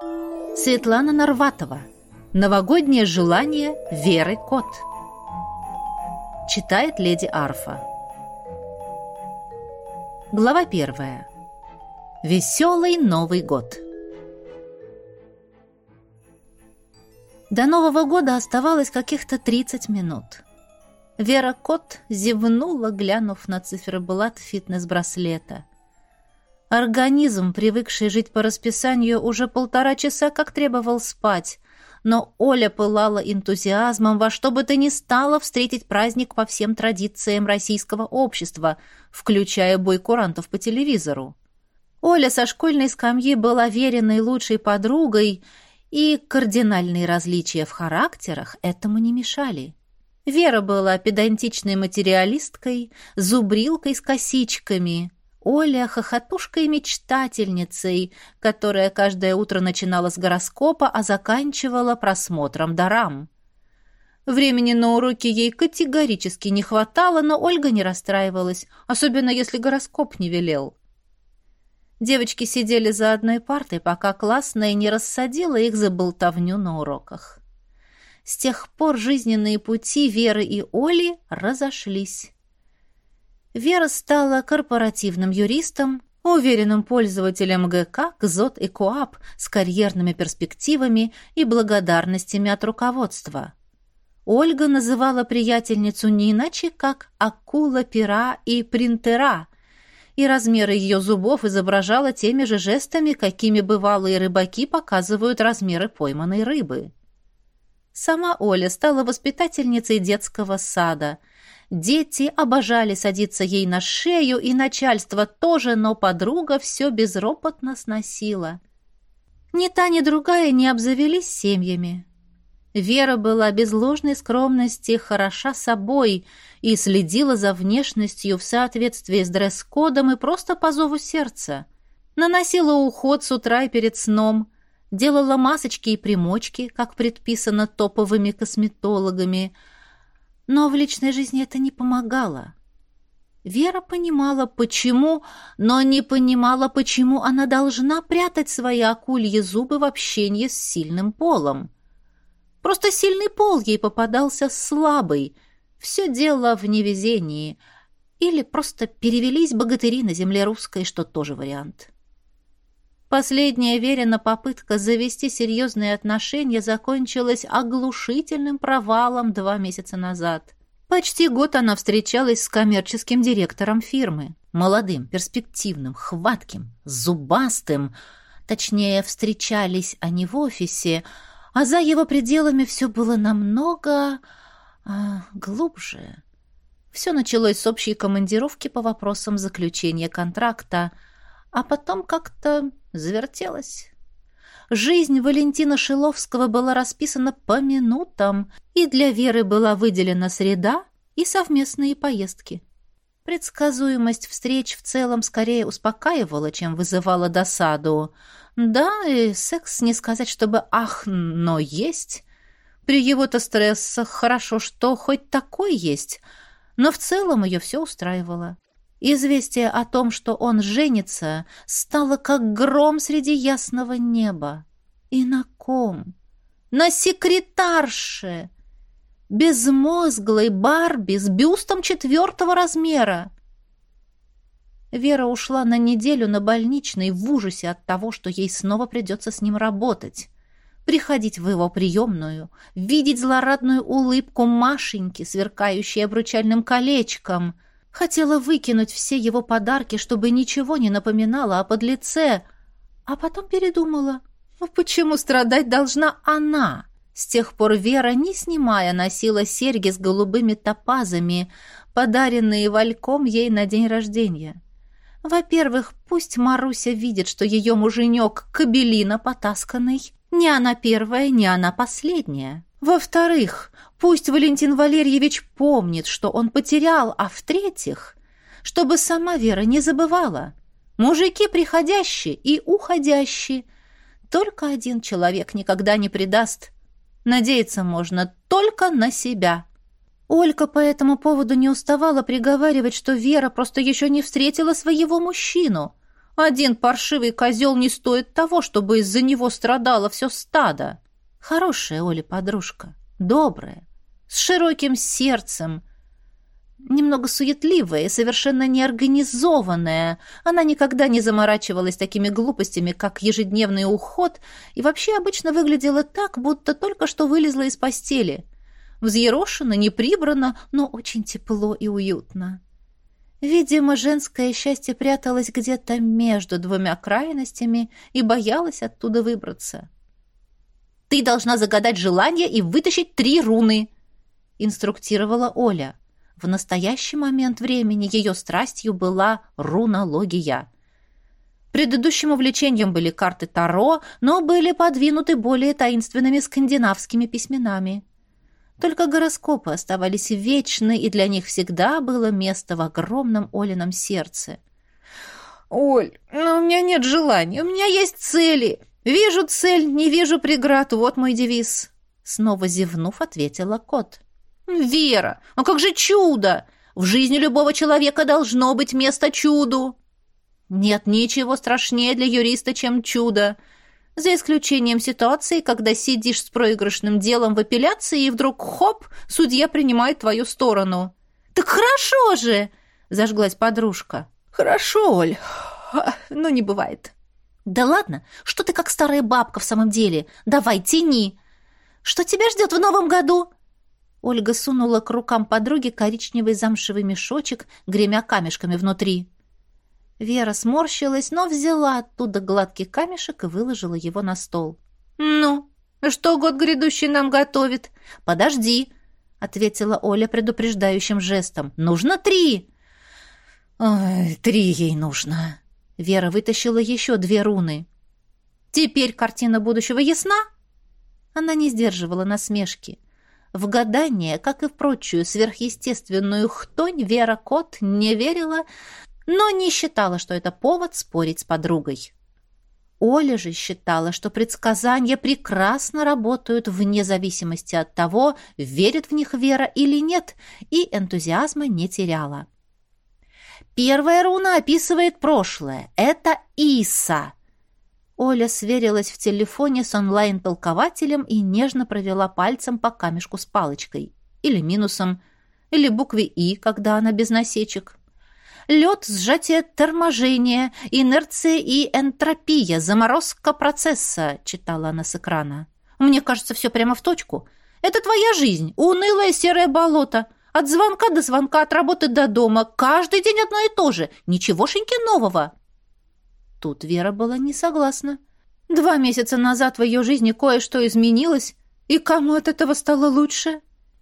Светлана Нарватова. Новогоднее желание Веры Кот. Читает леди Арфа. Глава первая. Веселый Новый год. До Нового года оставалось каких-то 30 минут. Вера Кот зевнула, глянув на циферблат фитнес-браслета. Организм, привыкший жить по расписанию, уже полтора часа как требовал спать, но Оля пылала энтузиазмом во что бы то ни стало встретить праздник по всем традициям российского общества, включая бой курантов по телевизору. Оля со школьной скамьи была веренной лучшей подругой, и кардинальные различия в характерах этому не мешали. Вера была педантичной материалисткой, зубрилкой с косичками, Оля — хохотушкой-мечтательницей, которая каждое утро начинала с гороскопа, а заканчивала просмотром дарам. Времени на уроки ей категорически не хватало, но Ольга не расстраивалась, особенно если гороскоп не велел. Девочки сидели за одной партой, пока классная не рассадила их за болтовню на уроках. С тех пор жизненные пути Веры и Оли разошлись. Вера стала корпоративным юристом, уверенным пользователем ГК, КЗОТ и КОАП с карьерными перспективами и благодарностями от руководства. Ольга называла приятельницу не иначе, как «акула-пера» и «принтера», и размеры ее зубов изображала теми же жестами, какими бывалые рыбаки показывают размеры пойманной рыбы. Сама Оля стала воспитательницей детского сада – Дети обожали садиться ей на шею, и начальство тоже, но подруга все безропотно сносила. Ни та, ни другая не обзавелись семьями. Вера была без ложной скромности хороша собой и следила за внешностью в соответствии с дресс-кодом и просто по зову сердца. Наносила уход с утра и перед сном, делала масочки и примочки, как предписано топовыми косметологами – но в личной жизни это не помогало. Вера понимала, почему, но не понимала, почему она должна прятать свои акульи зубы в общении с сильным полом. Просто сильный пол ей попадался слабый. Все дело в невезении. Или просто перевелись богатыри на земле русской, что тоже вариант. Последняя Верина попытка завести серьезные отношения закончилась оглушительным провалом два месяца назад. Почти год она встречалась с коммерческим директором фирмы. Молодым, перспективным, хватким, зубастым. Точнее, встречались они в офисе, а за его пределами все было намного... А, глубже. Все началось с общей командировки по вопросам заключения контракта, а потом как-то завертелась. Жизнь Валентина Шиловского была расписана по минутам, и для Веры была выделена среда и совместные поездки. Предсказуемость встреч в целом скорее успокаивала, чем вызывала досаду. Да, и секс не сказать, чтобы «ах, но есть». При его-то стрессах хорошо, что хоть такой есть, но в целом ее все устраивало. Известие о том, что он женится, стало как гром среди ясного неба. И на ком? На секретарше! Безмозглой Барби с бюстом четвертого размера. Вера ушла на неделю на больничный в ужасе от того, что ей снова придется с ним работать. Приходить в его приемную, видеть злорадную улыбку Машеньки, сверкающей обручальным колечком — Хотела выкинуть все его подарки, чтобы ничего не напоминало о подлеце, а потом передумала. Ну почему страдать должна она? С тех пор Вера, не снимая, носила серьги с голубыми топазами, подаренные Вальком ей на день рождения. Во-первых, пусть Маруся видит, что ее муженек кабелина потасканный. Не она первая, не она последняя. Во-вторых, пусть Валентин Валерьевич помнит, что он потерял, а в-третьих, чтобы сама Вера не забывала. Мужики приходящие и уходящие. Только один человек никогда не предаст. Надеяться можно только на себя. Олька по этому поводу не уставала приговаривать, что Вера просто еще не встретила своего мужчину. Один паршивый козел не стоит того, чтобы из-за него страдало все стадо. Хорошая Оля подружка, добрая, с широким сердцем, немного суетливая и совершенно неорганизованная. Она никогда не заморачивалась такими глупостями, как ежедневный уход, и вообще обычно выглядела так, будто только что вылезла из постели. Взъерошена, не прибрана, но очень тепло и уютно. Видимо, женское счастье пряталось где-то между двумя крайностями и боялось оттуда выбраться. «Ты должна загадать желание и вытащить три руны», — инструктировала Оля. В настоящий момент времени ее страстью была рунология. Предыдущим увлечением были карты Таро, но были подвинуты более таинственными скандинавскими письменами. Только гороскопы оставались вечны, и для них всегда было место в огромном Олином сердце. «Оль, ну у меня нет желаний, у меня есть цели. Вижу цель, не вижу преград, вот мой девиз». Снова зевнув, ответила кот. «Вера, а как же чудо? В жизни любого человека должно быть место чуду». «Нет ничего страшнее для юриста, чем чудо за исключением ситуации, когда сидишь с проигрышным делом в апелляции, и вдруг хоп, судья принимает твою сторону. «Так хорошо же!» — зажглась подружка. «Хорошо, Оль, но не бывает». «Да ладно, что ты как старая бабка в самом деле? Давай, тяни!» «Что тебя ждет в новом году?» Ольга сунула к рукам подруги коричневый замшевый мешочек, гремя камешками внутри. Вера сморщилась, но взяла оттуда гладкий камешек и выложила его на стол. «Ну, что год грядущий нам готовит?» «Подожди», — ответила Оля предупреждающим жестом. «Нужно три!» «Ой, три ей нужно!» Вера вытащила еще две руны. «Теперь картина будущего ясна?» Она не сдерживала насмешки. В гадание, как и в прочую сверхъестественную хтонь, Вера Кот не верила, но не считала, что это повод спорить с подругой. Оля же считала, что предсказания прекрасно работают вне зависимости от того, верит в них Вера или нет, и энтузиазма не теряла. Первая руна описывает прошлое. Это Иса. Оля сверилась в телефоне с онлайн-толкователем и нежно провела пальцем по камешку с палочкой. Или минусом, или букве «И», когда она без насечек лед, сжатие, торможение, инерция и энтропия, заморозка процесса», — читала она с экрана. «Мне кажется, все прямо в точку. Это твоя жизнь, унылое серое болото. От звонка до звонка, от работы до дома. Каждый день одно и то же. Ничегошеньки нового». Тут Вера была не согласна. Два месяца назад в ее жизни кое-что изменилось, и кому от этого стало лучше?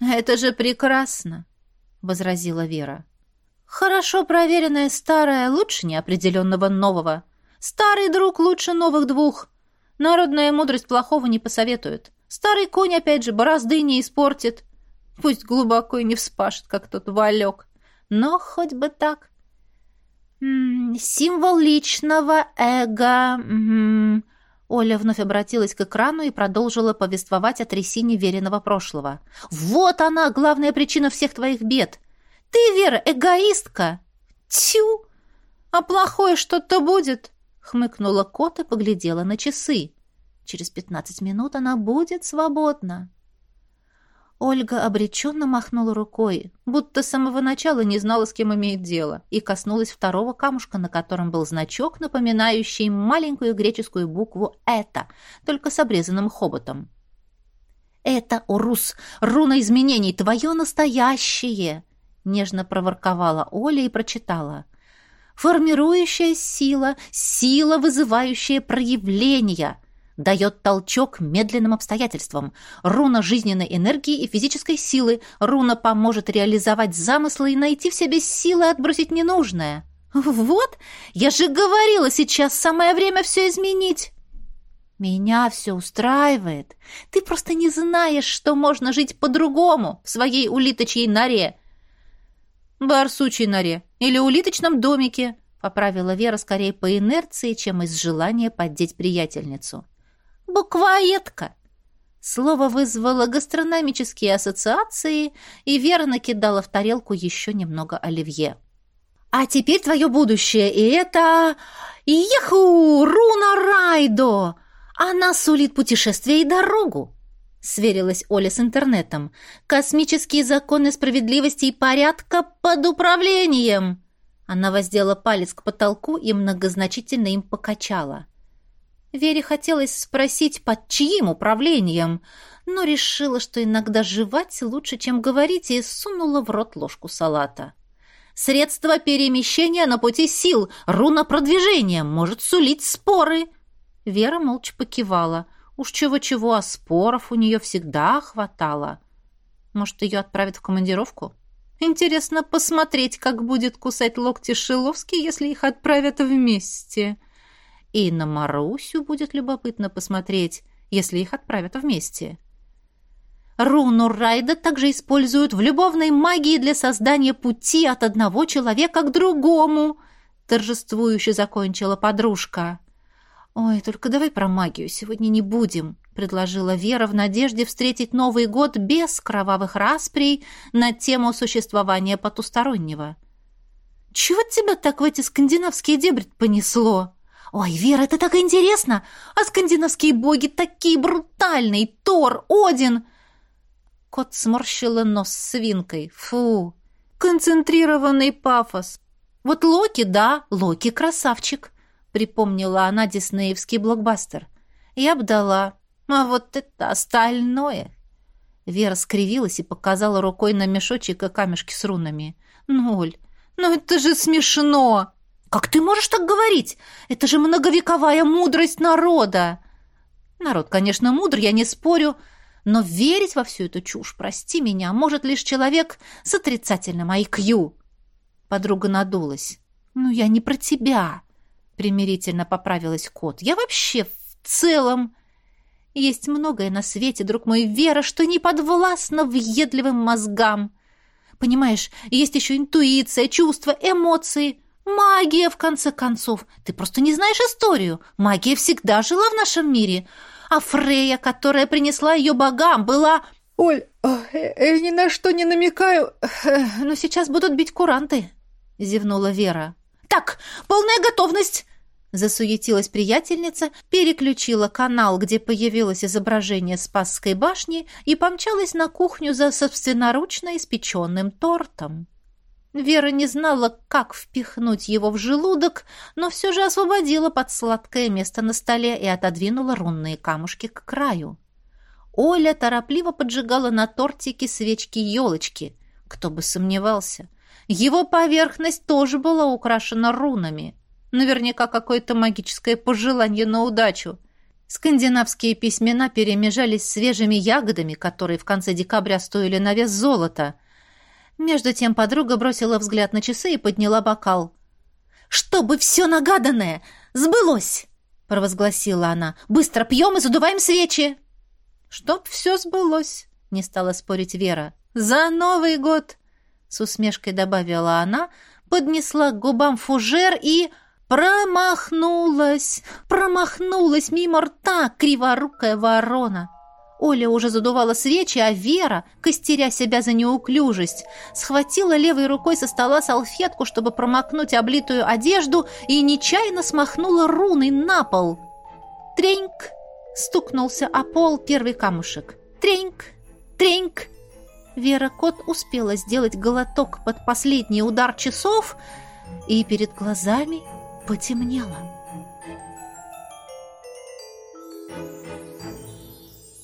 «Это же прекрасно», — возразила Вера. Хорошо проверенное старое лучше неопределенного нового. Старый друг лучше новых двух. Народная мудрость плохого не посоветует. Старый конь, опять же, борозды не испортит. Пусть глубоко и не вспашет, как тот валек. Но хоть бы так. Символ личного эго. Оля вновь обратилась к экрану и продолжила повествовать о трясине веренного прошлого. «Вот она, главная причина всех твоих бед. Ты, Вера, эгоистка!» «Тю! А плохое что-то будет!» Хмыкнула кот и поглядела на часы. Через пятнадцать минут она будет свободна. Ольга обреченно махнула рукой, будто с самого начала не знала, с кем имеет дело, и коснулась второго камушка, на котором был значок, напоминающий маленькую греческую букву «это», только с обрезанным хоботом. «Это, Урус, руна изменений, твое настоящее!» нежно проворковала Оля и прочитала. Формирующая сила, сила, вызывающая проявления, дает толчок медленным обстоятельствам. Руна жизненной энергии и физической силы. Руна поможет реализовать замыслы и найти в себе силы отбросить ненужное. Вот, я же говорила, сейчас самое время все изменить. Меня все устраивает. Ты просто не знаешь, что можно жить по-другому в своей улиточьей норе барсучей норе или улиточном домике», — поправила Вера скорее по инерции, чем из желания поддеть приятельницу. «Буквоедка!» Слово вызвало гастрономические ассоциации, и Вера накидала в тарелку еще немного оливье. А теперь твое будущее, и это... Еху! Руна Райдо! Она сулит путешествие и дорогу!» Сверилась Оля с интернетом. «Космические законы справедливости и порядка под управлением!» Она воздела палец к потолку и многозначительно им покачала. Вере хотелось спросить, под чьим управлением, но решила, что иногда жевать лучше, чем говорить, и сунула в рот ложку салата. «Средство перемещения на пути сил, руна продвижения, может сулить споры!» Вера молча покивала. Уж чего-чего, а споров у нее всегда хватало. Может, ее отправят в командировку? Интересно посмотреть, как будет кусать локти Шиловский, если их отправят вместе. И на Марусю будет любопытно посмотреть, если их отправят вместе. Руну Райда также используют в любовной магии для создания пути от одного человека к другому, торжествующе закончила подружка. «Ой, только давай про магию сегодня не будем», — предложила Вера в надежде встретить Новый год без кровавых расприй на тему существования потустороннего. «Чего тебя так в эти скандинавские дебри понесло?» «Ой, Вера, это так интересно! А скандинавские боги такие брутальные! Тор, Один!» Кот сморщила нос свинкой. «Фу! Концентрированный пафос! Вот Локи, да, Локи красавчик!» Припомнила она диснеевский блокбастер. «Я б дала, а вот это остальное!» Вера скривилась и показала рукой на мешочек и камешки с рунами. «Ноль! Ну это же смешно!» «Как ты можешь так говорить? Это же многовековая мудрость народа!» «Народ, конечно, мудр, я не спорю, но верить во всю эту чушь, прости меня, может лишь человек с отрицательным IQ». Подруга надулась. «Ну, я не про тебя», — примирительно поправилась кот. «Я вообще в целом...» Есть многое на свете, друг мой, вера, что не подвластна въедливым мозгам. Понимаешь, есть еще интуиция, чувства, эмоции. Магия, в конце концов. Ты просто не знаешь историю. Магия всегда жила в нашем мире. А Фрея, которая принесла ее богам, была... Оль, я э, э, ни на что не намекаю. Но сейчас будут бить куранты, зевнула Вера. Так, полная готовность. Засуетилась приятельница, переключила канал, где появилось изображение Спасской башни, и помчалась на кухню за собственноручно испеченным тортом. Вера не знала, как впихнуть его в желудок, но все же освободила под сладкое место на столе и отодвинула рунные камушки к краю. Оля торопливо поджигала на тортике свечки-елочки. Кто бы сомневался. Его поверхность тоже была украшена рунами. Наверняка какое-то магическое пожелание на удачу. Скандинавские письмена перемежались свежими ягодами, которые в конце декабря стоили на вес золота — между тем подруга бросила взгляд на часы и подняла бокал. «Чтобы все нагаданное сбылось!» — провозгласила она. «Быстро пьем и задуваем свечи!» «Чтоб все сбылось!» — не стала спорить Вера. «За Новый год!» — с усмешкой добавила она, поднесла к губам фужер и... Промахнулась! Промахнулась мимо рта криворукая ворона! Оля уже задувала свечи, а Вера, костеря себя за неуклюжесть, схватила левой рукой со стола салфетку, чтобы промокнуть облитую одежду, и нечаянно смахнула руной на пол. Треньк! Стукнулся о пол первый камушек. Треньк! Треньк! Вера Кот успела сделать глоток под последний удар часов, и перед глазами потемнело.